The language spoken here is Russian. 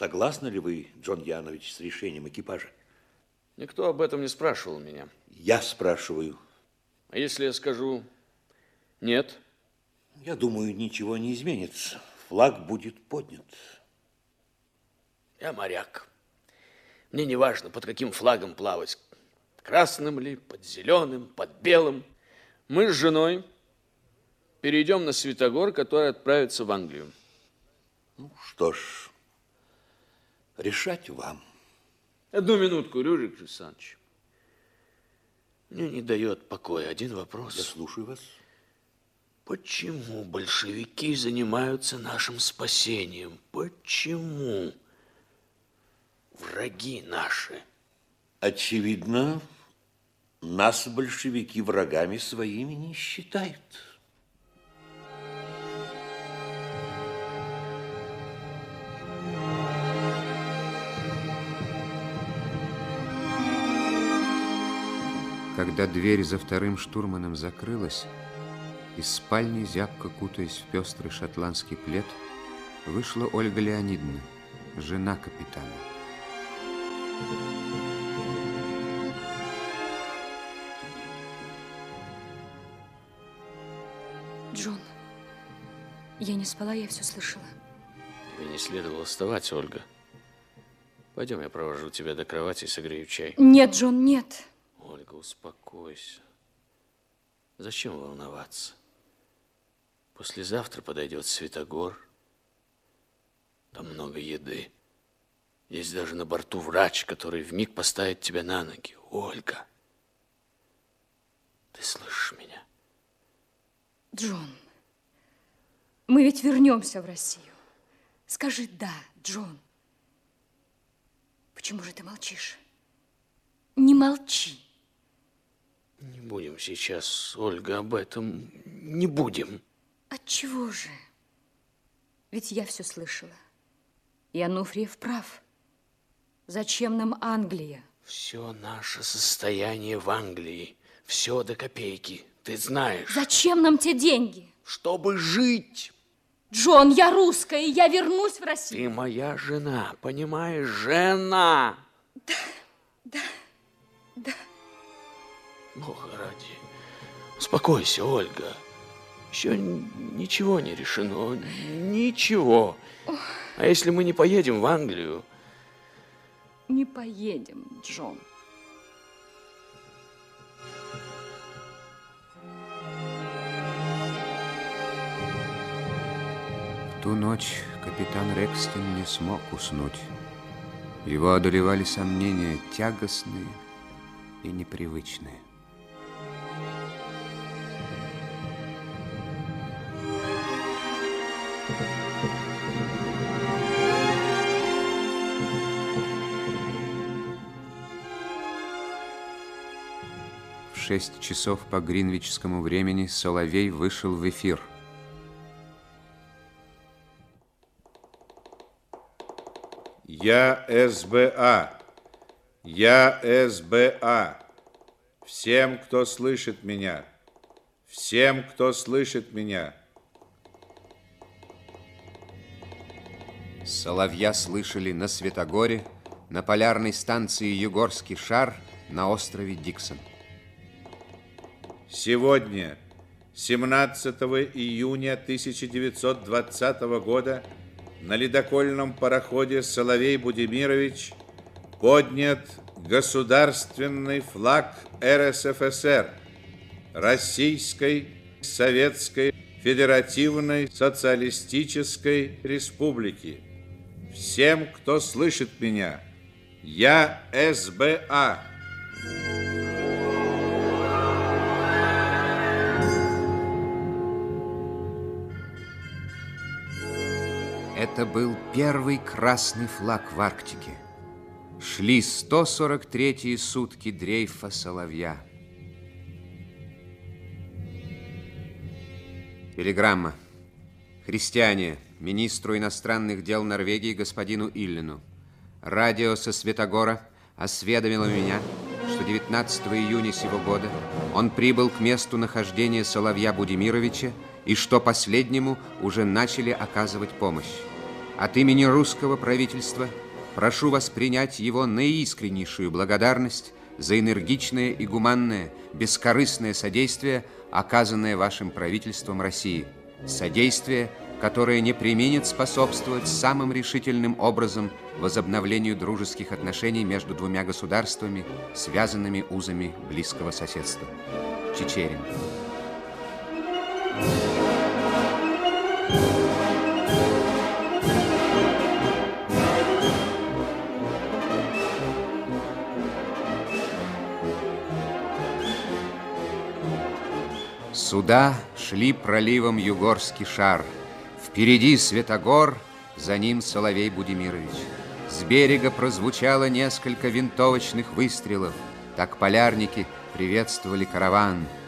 Согласны ли вы, Джон Янович, с решением экипажа? Никто об этом не спрашивал меня. Я спрашиваю. А если я скажу нет? Я думаю, ничего не изменится. Флаг будет поднят. Я моряк. Мне не важно, под каким флагом плавать. Красным ли, под зеленым, под белым. Мы с женой перейдем на Святогор, который отправится в Англию. Ну, что ж, решать вам. Одну минутку, Рюрик Александрович. Мне не дает покоя один вопрос. Я слушаю вас. Почему большевики занимаются нашим спасением? Почему? Враги наши. Очевидно, нас большевики врагами своими не считают. Когда дверь за вторым штурманом закрылась, из спальни, зябко кутаясь в пестрый шотландский плед, вышла Ольга Леонидовна, жена капитана. Джон, я не спала, я все слышала. Тебе не следовало вставать, Ольга. Пойдем, я провожу тебя до кровати и согрею чай. Нет, Джон, нет. Ольга, успокойся. Зачем волноваться? Послезавтра подойдет Светогор. Там много еды. Есть даже на борту врач, который вмиг поставит тебя на ноги. Ольга, ты слышишь меня? Джон, мы ведь вернемся в Россию. Скажи «да», Джон. Почему же ты молчишь? Не молчи. Не будем сейчас, Ольга, об этом. Не будем. Отчего же? Ведь я все слышала. И Ануфриев прав. Зачем нам Англия? Все наше состояние в Англии. Все до копейки. Ты знаешь. Зачем нам те деньги? Чтобы жить. Джон, я русская, и я вернусь в Россию. Ты моя жена, понимаешь? Жена. Да, да, да. Бога ради. Успокойся, Ольга. Еще ничего не решено. Ничего. А если мы не поедем в Англию? Не поедем, Джон. В ту ночь капитан Рекстон не смог уснуть. Его одолевали сомнения тягостные и непривычные. В шесть часов по гринвичскому времени Соловей вышел в эфир. Я СБА. Я СБА. Всем, кто слышит меня. Всем, кто слышит меня. Соловья слышали на Светогоре, на полярной станции Югорский шар на острове Диксон. Сегодня, 17 июня 1920 года, на ледокольном пароходе Соловей Будимирович поднят государственный флаг РСФСР, Российской Советской Федеративной Социалистической Республики. Всем, кто слышит меня, я СБА. Это был первый красный флаг в Арктике. Шли 143-е сутки дрейфа Соловья. Телеграмма. Христиане, министру иностранных дел Норвегии господину Иллину. Радио со Светогора осведомило меня, что 19 июня сего года он прибыл к месту нахождения Соловья Будимировича и что последнему уже начали оказывать помощь. От имени русского правительства прошу вас принять его наискреннейшую благодарность за энергичное и гуманное, бескорыстное содействие, оказанное вашим правительством России. Содействие, которое не применит способствовать самым решительным образом возобновлению дружеских отношений между двумя государствами, связанными узами близкого соседства. Чечерин. Суда шли проливом Югорский шар. Впереди Светогор, за ним Соловей Будимирович. С берега прозвучало несколько винтовочных выстрелов. Так полярники приветствовали караван –